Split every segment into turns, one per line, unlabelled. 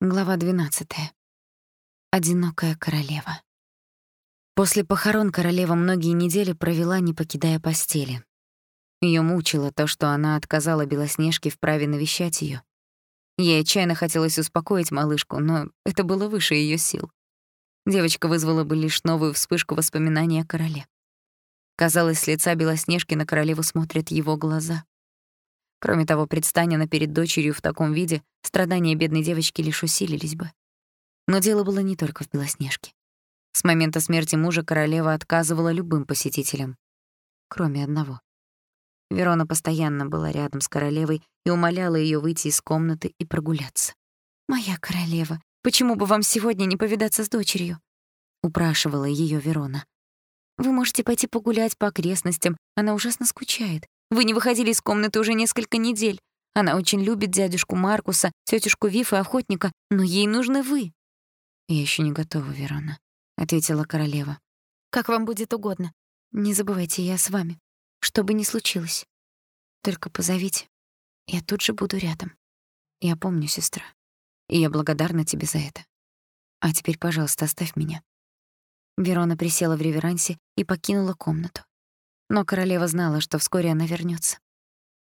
Глава 12. Одинокая королева. После похорон королева многие недели провела, не покидая постели. Её мучило то, что она отказала Белоснежке в праве навещать её. Ей отчаянно хотелось успокоить малышку, но это было выше её сил. Девочка вызвала бы лишь новую вспышку воспоминаний о короле. Казалось, с лица Белоснежки на королеву смотрят его глаза. Кроме того, предстань она перед дочерью в таком виде, страдания бедной девочки лишь усилились бы. Но дело было не только в Белоснежке. С момента смерти мужа королева отказывала любым посетителям, кроме одного. Верона постоянно была рядом с королевой и умоляла ее выйти из комнаты и прогуляться. «Моя королева, почему бы вам сегодня не повидаться с дочерью?» — упрашивала ее Верона. «Вы можете пойти погулять по окрестностям, она ужасно скучает. Вы не выходили из комнаты уже несколько недель. Она очень любит дядюшку Маркуса, тетушку Виф и охотника, но ей нужны вы». «Я еще не готова, Верона», — ответила королева. «Как вам будет угодно. Не забывайте, я с вами. Что бы ни случилось. Только позовите. Я тут же буду рядом. Я помню, сестра. И я благодарна тебе за это. А теперь, пожалуйста, оставь меня». Верона присела в реверансе и покинула комнату. Но королева знала, что вскоре она вернется.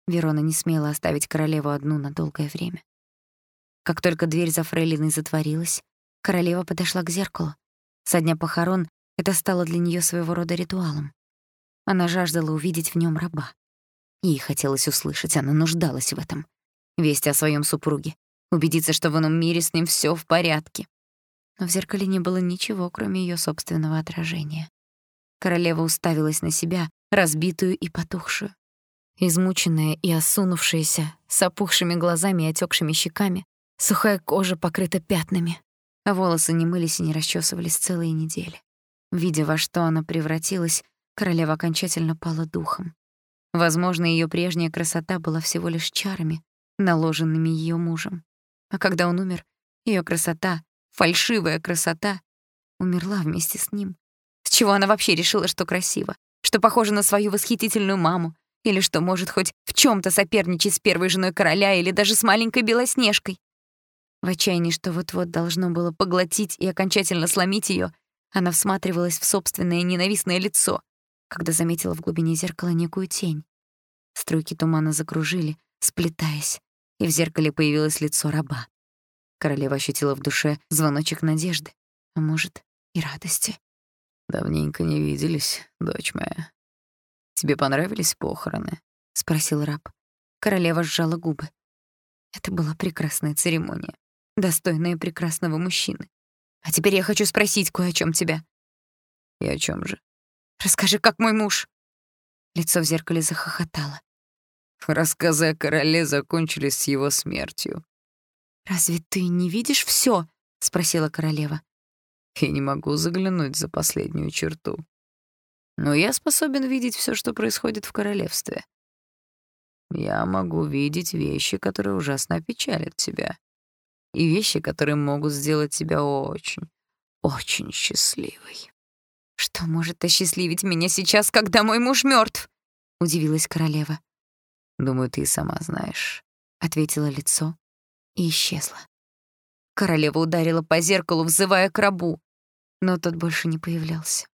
Верона не смела оставить королеву одну на долгое время. Как только дверь за фрейлиной затворилась, королева подошла к зеркалу. Со дня похорон это стало для нее своего рода ритуалом. Она жаждала увидеть в нем раба. Ей хотелось услышать, она нуждалась в этом. Весть о своем супруге, убедиться, что в ином мире с ним все в порядке. Но в зеркале не было ничего, кроме ее собственного отражения. Королева уставилась на себя, разбитую и потухшую. Измученная и осунувшаяся, с опухшими глазами и отекшими щеками, сухая кожа покрыта пятнами, а волосы не мылись и не расчесывались целые недели. Видя, во что она превратилась, королева окончательно пала духом. Возможно, ее прежняя красота была всего лишь чарами, наложенными ее мужем. А когда он умер, ее красота, фальшивая красота, умерла вместе с ним. С чего она вообще решила, что красиво? Что похожа на свою восхитительную маму? Или что может хоть в чем то соперничать с первой женой короля или даже с маленькой Белоснежкой? В отчаянии, что вот-вот должно было поглотить и окончательно сломить ее, она всматривалась в собственное ненавистное лицо, когда заметила в глубине зеркала некую тень. Струйки тумана закружили, сплетаясь, и в зеркале появилось лицо раба. Королева ощутила в душе звоночек надежды, а может, и радости.
Давненько не виделись, дочь моя. Тебе понравились похороны?
спросил раб. Королева сжала губы. Это была прекрасная церемония, достойная прекрасного мужчины. А теперь я хочу спросить кое о чем тебя.
И о чем же?
Расскажи, как мой муж. Лицо в зеркале захохотало.
Рассказы о короле закончились с его смертью.
Разве ты не видишь все? спросила королева
и не могу заглянуть за последнюю черту. Но я способен видеть все, что происходит в королевстве. Я могу видеть вещи, которые ужасно опечалят тебя, и вещи, которые могут сделать тебя очень, очень счастливой.
«Что может осчастливить меня сейчас, когда мой муж мертв? удивилась королева.
«Думаю, ты сама знаешь», —
ответило лицо и исчезло. Королева ударила по зеркалу, взывая к рабу но тот больше не появлялся.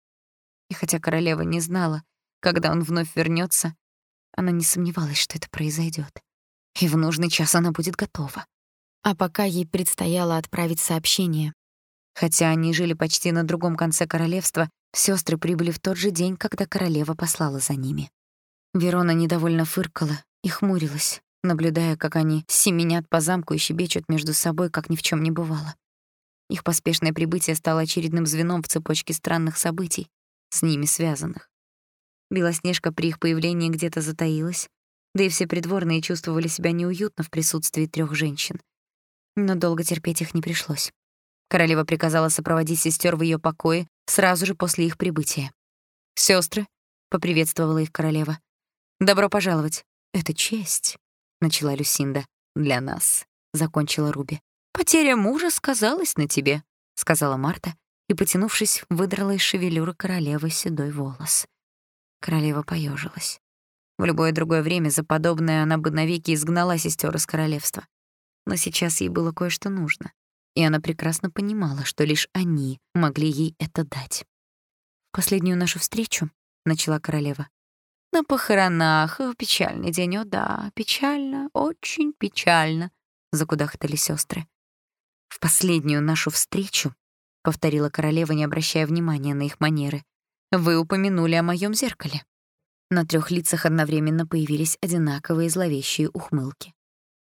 И хотя королева не знала, когда он вновь вернется, она не сомневалась, что это произойдет. И в нужный час она будет готова. А пока ей предстояло отправить сообщение. Хотя они жили почти на другом конце королевства, сестры прибыли в тот же день, когда королева послала за ними. Верона недовольно фыркала и хмурилась, наблюдая, как они семенят по замку и щебечут между собой, как ни в чем не бывало. Их поспешное прибытие стало очередным звеном в цепочке странных событий, с ними связанных. Белоснежка при их появлении где-то затаилась, да и все придворные чувствовали себя неуютно в присутствии трех женщин. Но долго терпеть их не пришлось. Королева приказала сопроводить сестер в ее покое сразу же после их прибытия. Сестры, поприветствовала их королева. «Добро пожаловать. Это честь», — начала Люсинда. «Для нас», — закончила Руби. «Потеря мужа сказалась на тебе», — сказала Марта и, потянувшись, выдрала из шевелюры королевы седой волос. Королева поежилась. В любое другое время за подобное она бы навеки изгнала сестер из королевства. Но сейчас ей было кое-что нужно. и она прекрасно понимала, что лишь они могли ей это дать. «В последнюю нашу встречу», — начала королева, «на похоронах, печальный день, о да, печально, очень печально», — закудахтали сестры. «В последнюю нашу встречу», — повторила королева, не обращая внимания на их манеры, «вы упомянули о моем зеркале». На трех лицах одновременно появились одинаковые зловещие ухмылки.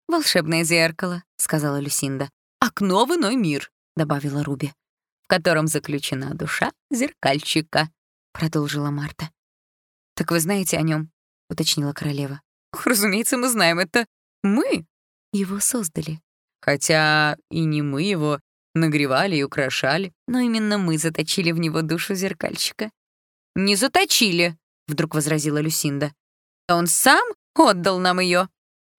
«Волшебное зеркало», — сказала Люсинда. «Окно в иной мир», — добавила Руби. «В котором заключена душа зеркальчика», — продолжила Марта. «Так вы знаете о нем? уточнила королева. «Разумеется, мы знаем это. Мы его создали. Хотя и не мы его нагревали и украшали, но именно мы заточили в него душу зеркальщика». «Не заточили», вдруг возразила Люсинда. Он сам отдал нам ее.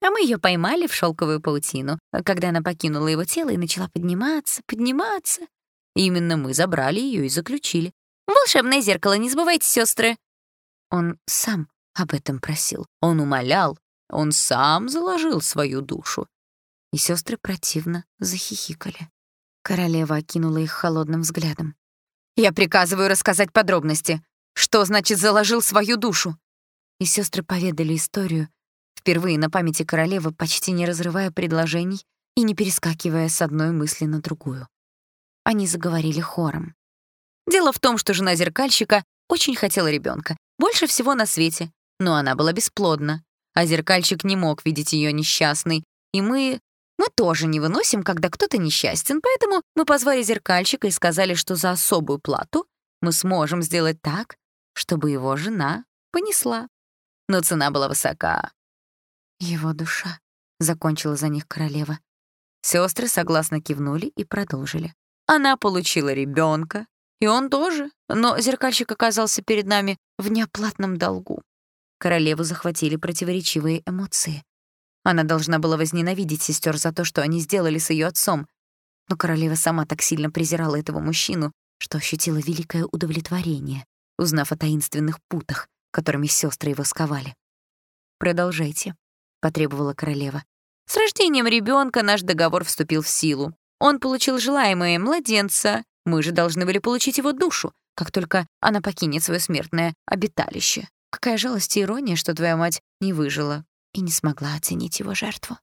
А мы ее поймали в шелковую паутину, когда она покинула его тело и начала подниматься, подниматься. Именно мы забрали ее и заключили. Волшебное зеркало, не забывайте, сестры. Он сам об этом просил. Он умолял. Он сам заложил свою душу. И сестры противно захихикали. Королева окинула их холодным взглядом. «Я приказываю рассказать подробности. Что значит заложил свою душу? И сестры поведали историю, впервые на памяти королевы, почти не разрывая предложений и не перескакивая с одной мысли на другую. Они заговорили хором. Дело в том, что жена зеркальщика очень хотела ребенка, больше всего на свете, но она была бесплодна, а зеркальщик не мог видеть ее несчастной, и мы... Мы тоже не выносим, когда кто-то несчастен, поэтому мы позвали зеркальщика и сказали, что за особую плату мы сможем сделать так, чтобы его жена понесла. Но цена была высока. «Его душа», — закончила за них королева. Сестры согласно кивнули и продолжили. Она получила ребенка, и он тоже, но зеркальщик оказался перед нами в неоплатном долгу. Королеву захватили противоречивые эмоции. Она должна была возненавидеть сестер за то, что они сделали с ее отцом. Но королева сама так сильно презирала этого мужчину, что ощутила великое удовлетворение, узнав о таинственных путах, которыми сестры его сковали. «Продолжайте», — потребовала королева. «С рождением ребенка наш договор вступил в силу. Он получил желаемое младенца, мы же должны были получить его душу, как только она покинет свое смертное обиталище. Какая жалость и ирония, что твоя мать не выжила и не смогла оценить его жертву.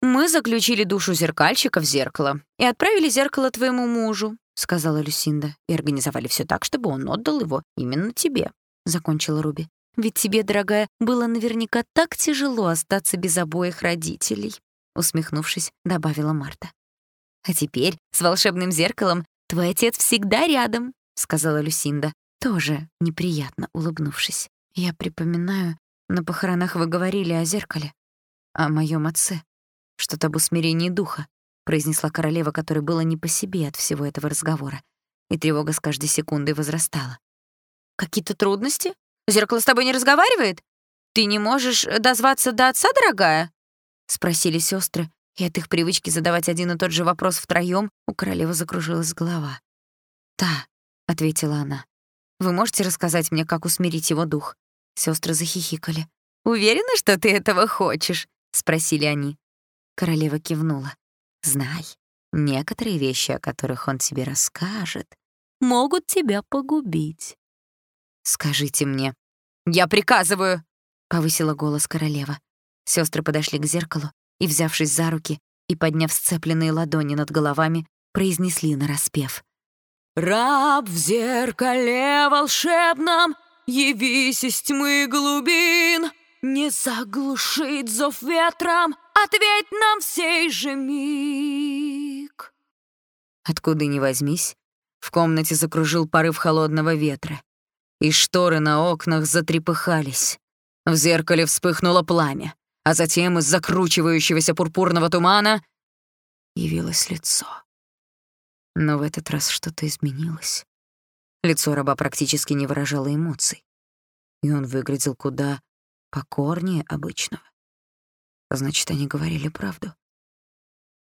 Мы заключили душу зеркальщика в зеркало и отправили зеркало твоему мужу. — сказала Люсинда, — «и организовали все так, чтобы он отдал его именно тебе», — закончила Руби. «Ведь тебе, дорогая, было наверняка так тяжело остаться без обоих родителей», — усмехнувшись, добавила Марта. «А теперь с волшебным зеркалом твой отец всегда рядом», — сказала Люсинда, тоже неприятно улыбнувшись. «Я припоминаю, на похоронах вы говорили о зеркале, о моем отце, что-то об усмирении духа. — произнесла королева, которой было не по себе от всего этого разговора. И тревога с каждой секундой возрастала. «Какие-то трудности? Зеркало с тобой не разговаривает? Ты не можешь дозваться до отца, дорогая?» — спросили сестры, и от их привычки задавать один и тот же вопрос втроём у королевы закружилась голова. «Да», — ответила она. «Вы можете рассказать мне, как усмирить его дух?» Сестры захихикали. «Уверена, что ты этого хочешь?» — спросили они. Королева кивнула. Знай, некоторые вещи, о которых он тебе расскажет, могут тебя погубить. Скажите мне. Я приказываю, повысила голос королева. Сестры подошли к зеркалу и, взявшись за руки и подняв сцепленные ладони над головами, произнесли нараспев. «Раб в зеркале волшебном, явись из тьмы глубин, не заглушить зов ветром, Ответь нам в сей же миг. Откуда ни возьмись, в комнате закружил порыв холодного ветра, и шторы на окнах затрепыхались. В зеркале вспыхнуло пламя, а затем из закручивающегося пурпурного тумана явилось лицо. Но в этот раз что-то изменилось. Лицо раба практически не выражало эмоций, и он выглядел куда покорнее обычного. Значит, они говорили правду.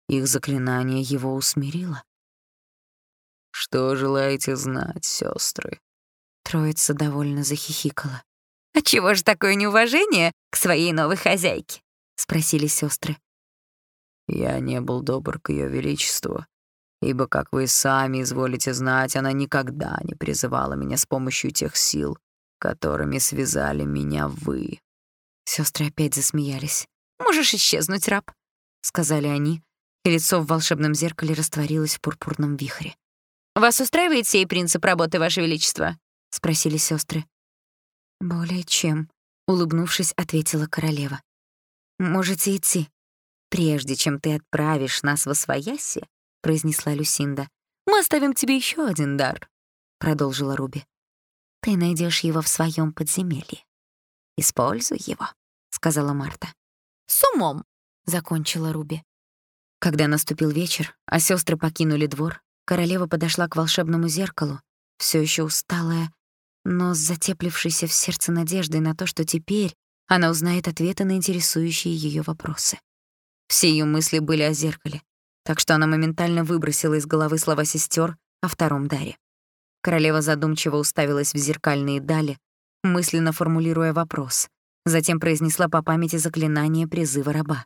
Их заклинание его усмирило. «Что желаете знать, сестры? Троица довольно захихикала. «А чего же такое неуважение к своей новой хозяйке?» — спросили сестры. «Я не был добр к ее величеству,
Ибо, как вы сами изволите знать, она никогда не призывала меня с помощью тех сил, которыми связали меня вы».
Сестры опять засмеялись. «Можешь исчезнуть, раб», — сказали они, и лицо в волшебном зеркале растворилось в пурпурном вихре. «Вас устраивает сей принцип работы, Ваше Величество?» — спросили сестры. «Более чем», — улыбнувшись, ответила королева. «Можете идти. Прежде чем ты отправишь нас во свояси, произнесла Люсинда, мы оставим тебе еще один дар, продолжила Руби. Ты найдешь его в своем подземелье. Используй его, сказала Марта. С умом, закончила Руби. Когда наступил вечер, а сестры покинули двор, королева подошла к волшебному зеркалу, все еще усталая, но с затеплившейся в сердце надеждой на то, что теперь она узнает ответы на интересующие ее вопросы. Все ее мысли были о зеркале, так что она моментально выбросила из головы слова сестер о втором даре. Королева задумчиво уставилась в зеркальные дали, мысленно формулируя вопрос, затем произнесла по памяти заклинание призыва раба.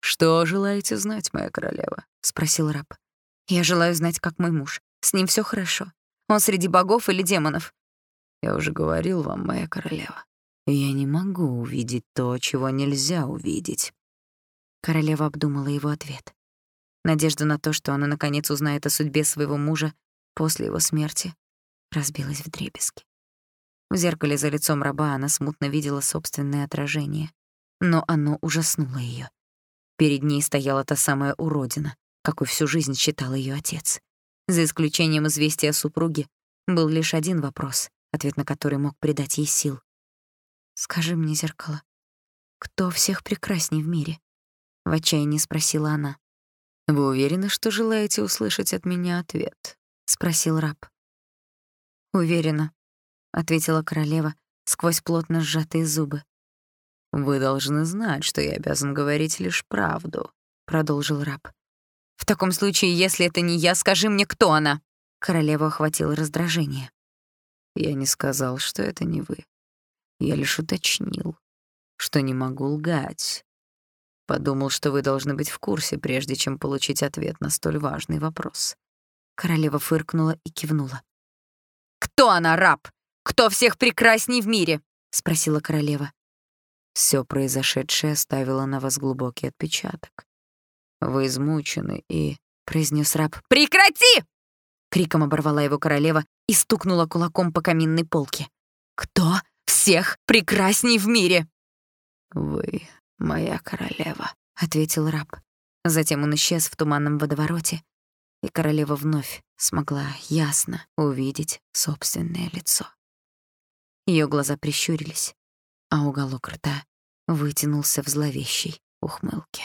«Что желаете знать, моя королева?»
— спросил раб. «Я желаю знать, как мой муж. С ним все хорошо. Он среди богов или демонов?»
«Я уже говорил вам, моя королева. Я не могу увидеть то, чего нельзя увидеть.
Королева обдумала его ответ. Надежда на то, что она наконец узнает о судьбе своего мужа после его смерти, разбилась в дребезги. В зеркале за лицом раба она смутно видела собственное отражение, но оно ужаснуло ее. Перед ней стояла та самая уродина, какой всю жизнь считал ее отец. За исключением известия о супруге, был лишь один вопрос, ответ на который мог придать ей сил. «Скажи мне, зеркало, кто всех прекрасней в мире?» — в отчаянии спросила она.
«Вы уверены, что желаете услышать от меня ответ?» — спросил раб.
«Уверена», — ответила королева сквозь плотно сжатые зубы.
«Вы должны знать, что я обязан говорить лишь правду», — продолжил раб.
«В таком случае, если это не я, скажи мне, кто она?» Королева охватила раздражение.
«Я не сказал, что это не вы. Я лишь уточнил, что не могу лгать. Подумал, что вы должны быть в курсе, прежде чем получить ответ на столь важный вопрос.
Королева фыркнула и кивнула. «Кто она, раб? Кто всех прекрасней в мире?» — спросила королева.
Все произошедшее оставило на вас глубокий отпечаток. Вы измучены и...» — произнес раб.
«Прекрати!» — криком оборвала его королева и стукнула кулаком по каминной полке. «Кто всех прекрасней в мире?»
«Вы «Моя королева», —
ответил раб. Затем он исчез в туманном водовороте, и королева вновь смогла ясно увидеть собственное лицо. Ее глаза прищурились, а уголок рта вытянулся в зловещей ухмылке.